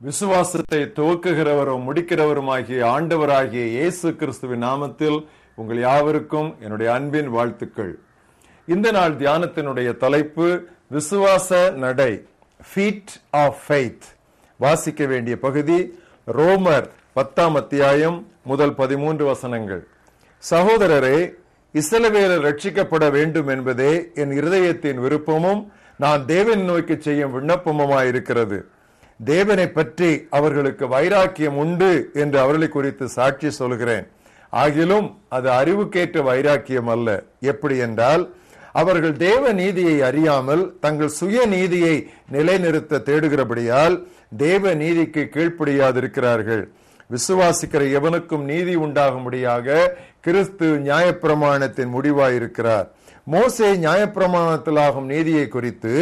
விசுவாசத்தை துவக்குகிறவரும் முடிக்கிறவருமாகிய ஆண்டவராகிய இயேசு கிறிஸ்துவின் நாமத்தில் உங்கள் யாவருக்கும் என்னுடைய அன்பின் வாழ்த்துக்கள். இந்த நாள் தியானத்தினுடைய தலைப்பு விசுவாச நடை ஃபீட் ஆஃப் ஃபெய்த் வாசிக்க வேண்டிய பகுதி ரோமர் பத்தாம் அத்தியாயம் முதல் பதிமூன்று வசனங்கள். சகோதரரே இசலவேலர் ரட்சிக்கப்பட வேண்டும் என்பதே என் இருதயத்தின் விருப்பமும் நான் தேவன் நோக்கி செய்யும் விண்ணப்பமுமாயிருக்கிறது. தேவனை பற்றி அவர்களுக்கு வைராக்கியம் உண்டு என்று அவர்களை குறித்து சாட்சி சொல்கிறேன். ஆகிலும் அது அறிவுக்கேற்ற வைராக்கியம் அல்ல. எப்படி என்றால் அவர்கள் தேவ நீதியை அறியாமல் தங்கள் சுய நீதியை நிலைநிறுத்த தேடுகிறபடியால் தேவ நீதிக்கு கீழ்ப்படியாதிருக்கிறார்கள். விசுவாசிக்கிற எவனுக்கும் நீதி உண்டாகும்படியாக கிறிஸ்து நியாயப்பிரமாணத்தின் முடிவாயிருக்கிறார். மோசே நியாயப்பிரமாணத்திலாகும் நீதியை குறித்து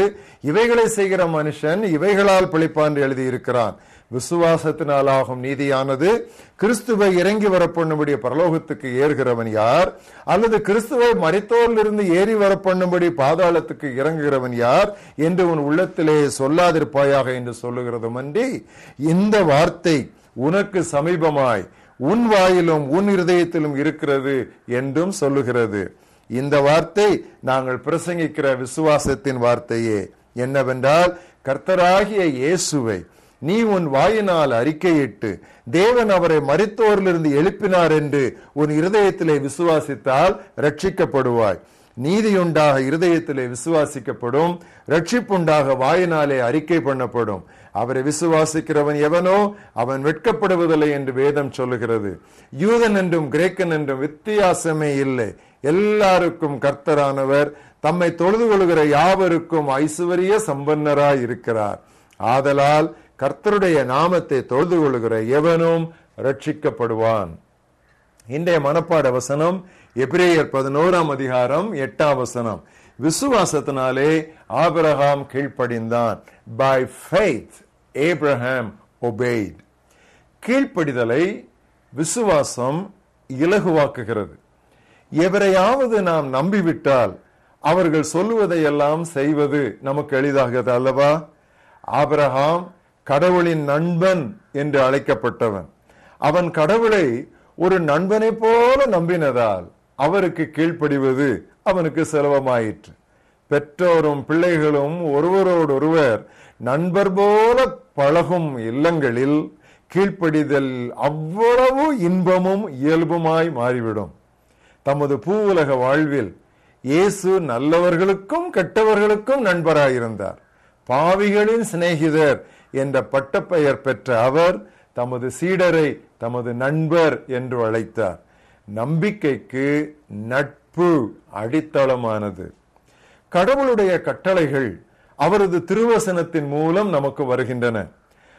இவைகளை செய்கிற மனுஷன் இவைகளால் பிழைப்பான் எழுதியிருக்கிறான். விசுவாசத்தினாலாகும் நீதியானது கிறிஸ்துவை இறங்கி வரப்பண்ணும்படி பரலோகத்துக்கு ஏறுகிறவன் யார்? அல்லது கிறிஸ்துவை மறைத்தோரிலிருந்து ஏறி வரப்பண்ணும்படி பாதாளத்துக்கு இறங்குகிறவன் யார்? என்று உன் உள்ளத்திலே சொல்லாதிருப்பாயாக என்று சொல்லுகிறதும் அன்றி இந்த வார்த்தை உனக்கு சமீபமாய் உன் வாயிலும் உன் இருதயத்திலும் இருக்கிறது என்றும் சொல்லுகிறது. இந்த வார்த்தை நாங்கள் பிரசங்கிக்கிற விசுவாசத்தின் வார்த்தையே. என்னவென்றால் கர்த்தராகிய இயேசுவை நீ உன் வாயினால் அறிக்கையிட்டு தேவன் அவரை மறித்தோரிலிருந்து எழுப்பினார் என்று உன் இருதயத்திலே விசுவாசித்தால் ரட்சிக்கப்படுவாய் நீதியுண்டாக இருதயத்திலே விசுவாசிக்கப்படும் ரட்சிப்புண்டாக வாயினாலே அறிக்கை பண்ணப்படும். அவரை விசுவாசிக்கிறவன் எவனோ அவன் வெட்கப்படுவதில்லை என்று வேதம் சொல்லுகிறது. யூதன் என்றும் கிரேக்கன் என்றும் வித்தியாசமே இல்லை. எல்லாருக்கும் கர்த்தரானவர். தம்மை தொழுது கொள்கிற யாவருக்கும் ஐஸ்வரிய சம்பன்னராய் இருக்கிறார். ஆதலால் கர்த்தருடைய நாமத்தை தொழுது கொள்கிற எவனும் ரட்சிக்கப்படுவான் இன்றைய மனப்பாட வசனம் எப்ரேயர் பதினோராம் அதிகாரம் எட்டாம் வசனம். விசுவாசத்தினாலே ஆபிரஹாம் கீழ்ப்படிந்தான். பை ஃபைத் ஏப்ரஹாம் ஒபெய்ட் கீழ்ப்படிதலை விசுவாசம் இலகுவாக்குகிறது. எவரையாவது நாம் நம்பிவிட்டால் அவர்கள் சொல்லுவதையெல்லாம் செய்வது நமக்கு எளிதாகிறது அல்லவா? ஆபரகாம் கடவுளின் நண்பன் என்று அழைக்கப்பட்டவன். அவன் கடவுளை ஒரு நண்பனை போல நம்பினதால் அவருக்கு கீழ்ப்படிவது அவனுக்கு சுலபமாயிற்று பெற்றோரும் பிள்ளைகளும் ஒருவரோடொருவர் நண்பர் போல பழகும் இல்லங்களில் கீழ்ப்படிதல் அவ்வளவு இன்பமும் இயல்புமாய் மாறிவிடும். தமது பூவுலக வாழ்வில் இயேசு நல்லவர்களுக்கும் கெட்டவர்களுக்கும் நண்பராயிருந்தார். பாவிகளின் சிநேகிதர் என்ற பட்டப்பெயர் பெற்ற அவர் தமது சீடரை தமது நண்பர் என்று அழைத்தார். நம்பிக்கைக்கு நட்பு அடித்தளமானது. கடவுளுடைய கட்டளைகள் அவரது திருவசனத்தின் மூலம் நமக்கு வருகின்றன.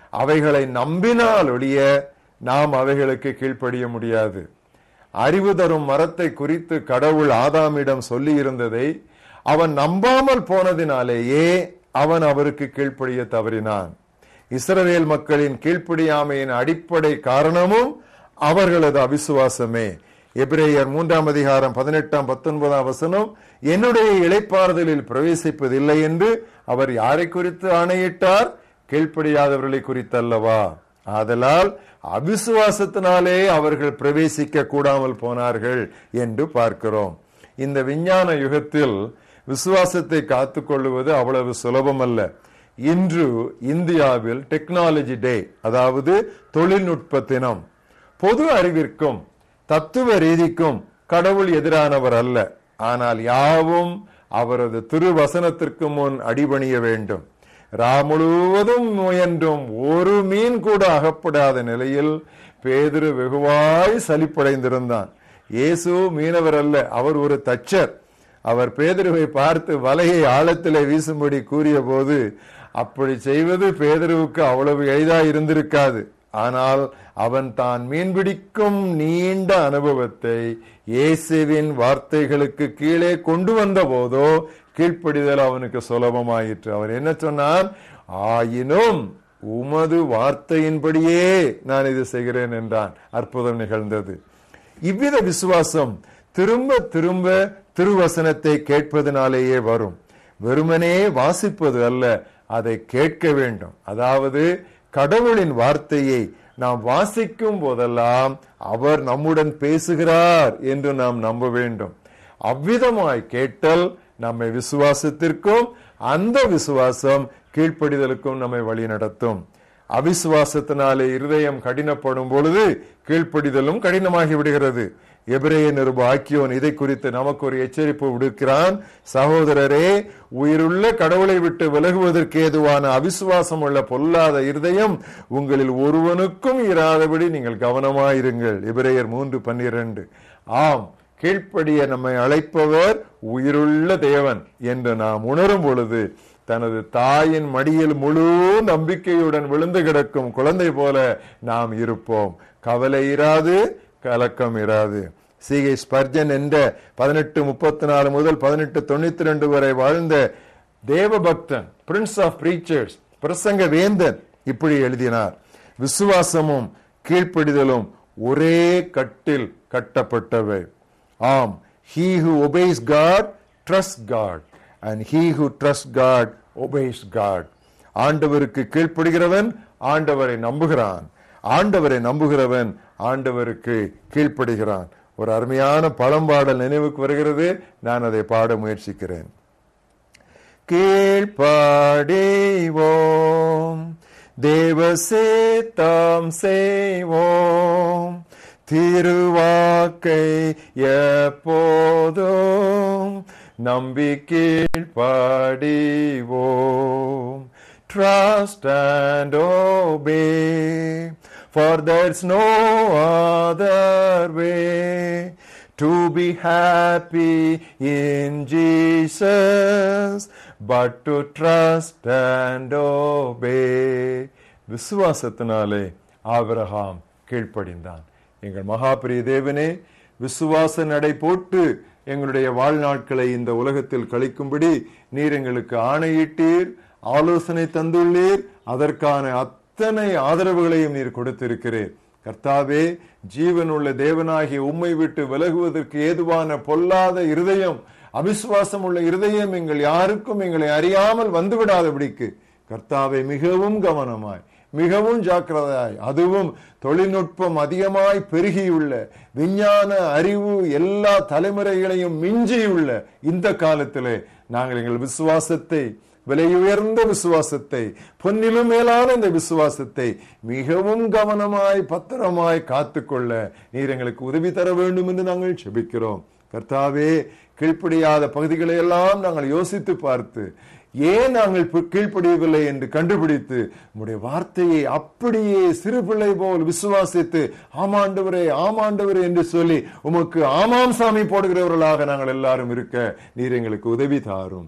அவைகளை நம்பினால் ஒழிய நாம் அவைகளுக்கு கீழ்ப்படிய முடியாது. அறிவு தரும் மரத்தை குறித்து கடவுள் ஆதாமிடம் சொல்லி இருந்ததை அவன் நம்பாமல் போனதினாலேயே அவன் அவருக்கு கீழ்ப்படிய தவறினான். இஸ்ரவேல் மக்களின் கீழ்ப்படியாமையின் அடிப்படை காரணமும் அவர்களது அவிசுவாசமே. எபிரேயர் மூன்றாம் அதிகாரம் பதினெட்டாம் பத்தொன்பதாம் வசனம் என்னுடைய இழைப்பாறுதலில் பிரவேசிப்பதில்லை என்று அவர் யாரை குறித்து ஆணையிட்டார்? கீழ்ப்படியாதவர்களை குறித்தல்லவா? ஆதலால் அவிசுவாசத்தினாலே அவர்கள் பிரவேசிக்க கூடாமல் போனார்கள் என்று பார்க்கிறோம். இந்த விஞ்ஞான யுகத்தில் விசுவாசத்தை காத்துக்கொள்வது அவ்வளவு சுலபமல்ல. இன்று இந்தியாவில் டெக்னாலஜி டே அதாவது தொழில்நுட்ப தினம். பொது அறிவிற்கும் தத்துவ ரீதிக்கும் கடவுள் எதிரானவர் அல்ல. ஆனால் யாவும் அவரது திருவசனத்திற்கு முன் அடிபணிய வேண்டும். ரா முழுவதும் முயன்றும் ஒரு மீன் கூட அகப்படாத நிலையில் பேதுரு வெகுவாய் சலிப்படைந்திருந்தான். இயேசு மீனவர் அல்ல அவர் ஒரு தச்சர். அவர் பேதுருவை பார்த்து வலையை ஆழத்திலே வீசும்படி கூறிய போது அப்படி செய்வது பேதருவுக்கு அவ்வளவு எளிதா இருந்திருக்காது. ஆனால் அவன் தான் மீன்பிடிக்கும் நீண்ட அனுபவத்தை இயேசுவின் வார்த்தைகளுக்கு கீழே கொண்டு வந்த போதோ கீழ்ப்படிதல் அவனுக்கு சுலபமாயிற்று. அவர் என்ன சொன்னான் ஆயினும் உமது வார்த்தையின்படியே நான் இது செய்கிறேன் என்றான். அற்புதம் நிகழ்ந்தது. இவ்வித விசுவாசம் திரும்ப திரும்ப திருவசனத்தை கேட்பதனாலேயே வரும். வெறுமனே வாசிப்பது அல்ல அதை கேட்க வேண்டும். அதாவது கடவுளின் வார்த்தையை நாம் வாசிக்கும் போதெல்லாம் அவர் நம்முடன் பேசுகிறார் என்று நாம் நம்ப வேண்டும். அவ்விதமாய் கேட்டல் நம்மை விசுவாசத்திற்கும் அந்த விசுவாசம் கீழ்ப்படிதலுக்கும் நம்மை வழி நடத்தும். அவிசுவாசத்தினாலே இருதயம் கடினப்படும் பொழுது கீழ்ப்படிதலும் கடினமாகி விடுகிறது. எபிரேய நிருப ஆக்கியோன் இதை குறித்து நமக்கு ஒரு எச்சரிப்பு விடுக்கிறான். சகோதரரே உயிருள்ள கடவுளை விட்டு விலகுவதற்கு ஏதுவான அவிசுவாசம் உள்ள பொல்லாத இருதயம் உங்களில் ஒருவனுக்கும் இராதபடி நீங்கள் கவனமாயிருங்கள். எபிரேயர் மூன்று பன்னிரண்டு. ஆம் கீழ்ப்படிய நம்மை அழைப்பவர் உயிருள்ள தேவன் என்று நாம் உணரும் பொழுது தனது தாயின் மடியில் முழு நம்பிக்கையுடன் விழுந்து கிடக்கும் குழந்தை போல நாம் இருப்போம். கவலை இராது கலக்கம் இராது சிகை ஸ்பர்ஜன் என்ற பதினெட்டு முப்பத்தி நாலு முதல் பதினெட்டு தொண்ணூத்தி ரெண்டு வரை வாழ்ந்த தேவபக்தன் பிரின்ஸ் ஆஃப் பிரீச்சர்ஸ் பிரசங்க வேந்தன் இப்படி எழுதினார். விசுவாசமும் கீழ்ப்படிதலும் ஒரே கட்டில் கட்டப்பட்டவை. ஆம் he who obeys God trust God and he who trust God obeys God ஆண்டவருக்கு கீழ்ப்படுகிறவன் ஆண்டவரை நம்புகிறான். ஆண்டவரை நம்புகிறவன் ஆண்டவருக்கு கீழ்ப்படுகிறான். ஒரு அருமையான பழம்பாடல் நினைவுக்கு வருகிறது. நான் அதை பாட முயற்சிக்கிறேன். கீழ்பாடேவோம் தேவ சேத்தம் செய்வோம். திருவாக்கை எப்போதும் நம்பி கீழ்ப்படிவோம். Trust and obey. For there's no other way to be happy in Jesus but to trust and obey. விசுவாசத்தினாலே ஆபிரகாம் கீழ்ப்படிந்தான். எங்கள் மகாபிரிய தேவனே விசுவாச நடை போட்டு எங்களுடைய வாழ்நாட்களை இந்த உலகத்தில் கழிக்கும்படி நீர் எங்களுக்கு ஆணையிட்டீர் ஆலோசனை தந்துள்ளீர் அதற்கான அத்தனை ஆதரவுகளையும் நீர் கொடுத்திருக்கிறீர். கர்த்தாவே ஜீவனுள்ள தேவனாகிய உம்மை விட்டு விலகுவதற்கு ஏதுவான பொல்லாத இருதயம் அவிசுவாசம் உள்ள இருதயம் எங்கள் யாருக்கும் எங்களை அறியாமல் வந்துவிடாதபடிக்கு கர்த்தாவை மிகவும் கவனமாய் மிகவும் ஜாக்கிரதையாய் அதுவும் தொழில்நுட்பம் அதிகமாய் பெருகியுள்ள விஞ்ஞான அறிவு எல்லா தலைமுறைகளையும் மிஞ்சியுள்ள இந்த காலத்திலே நாங்கள் எங்கள் விசுவாசத்தை விலையுயர்ந்த விசுவாசத்தை பொன்னிலும் மேலான இந்த விசுவாசத்தை மிகவும் கவனமாய் பத்திரமாய் காத்துக்கொள்ள நீர் எங்களுக்கு உதவி தர வேண்டும் என்று நாங்கள் செபிக்கிறோம். கர்த்தாவே கீழ்ப்படியாத பகுதிகளை எல்லாம் நாங்கள் யோசித்து பார்த்து ஏன் நாங்கள் கீழ்ப்படியவில்லை என்று கண்டுபிடித்து உங்களுடைய வார்த்தையை அப்படியே சிறு பிள்ளை போல் விசுவாசித்து ஆமாண்டவரே ஆமாண்டவரே என்று சொல்லி உமக்கு ஆமாம் சாமி போடுகிறவர்களாக நாங்கள் எல்லாரும் இருக்க நீர் எங்களுக்கு உதவி தாரும்.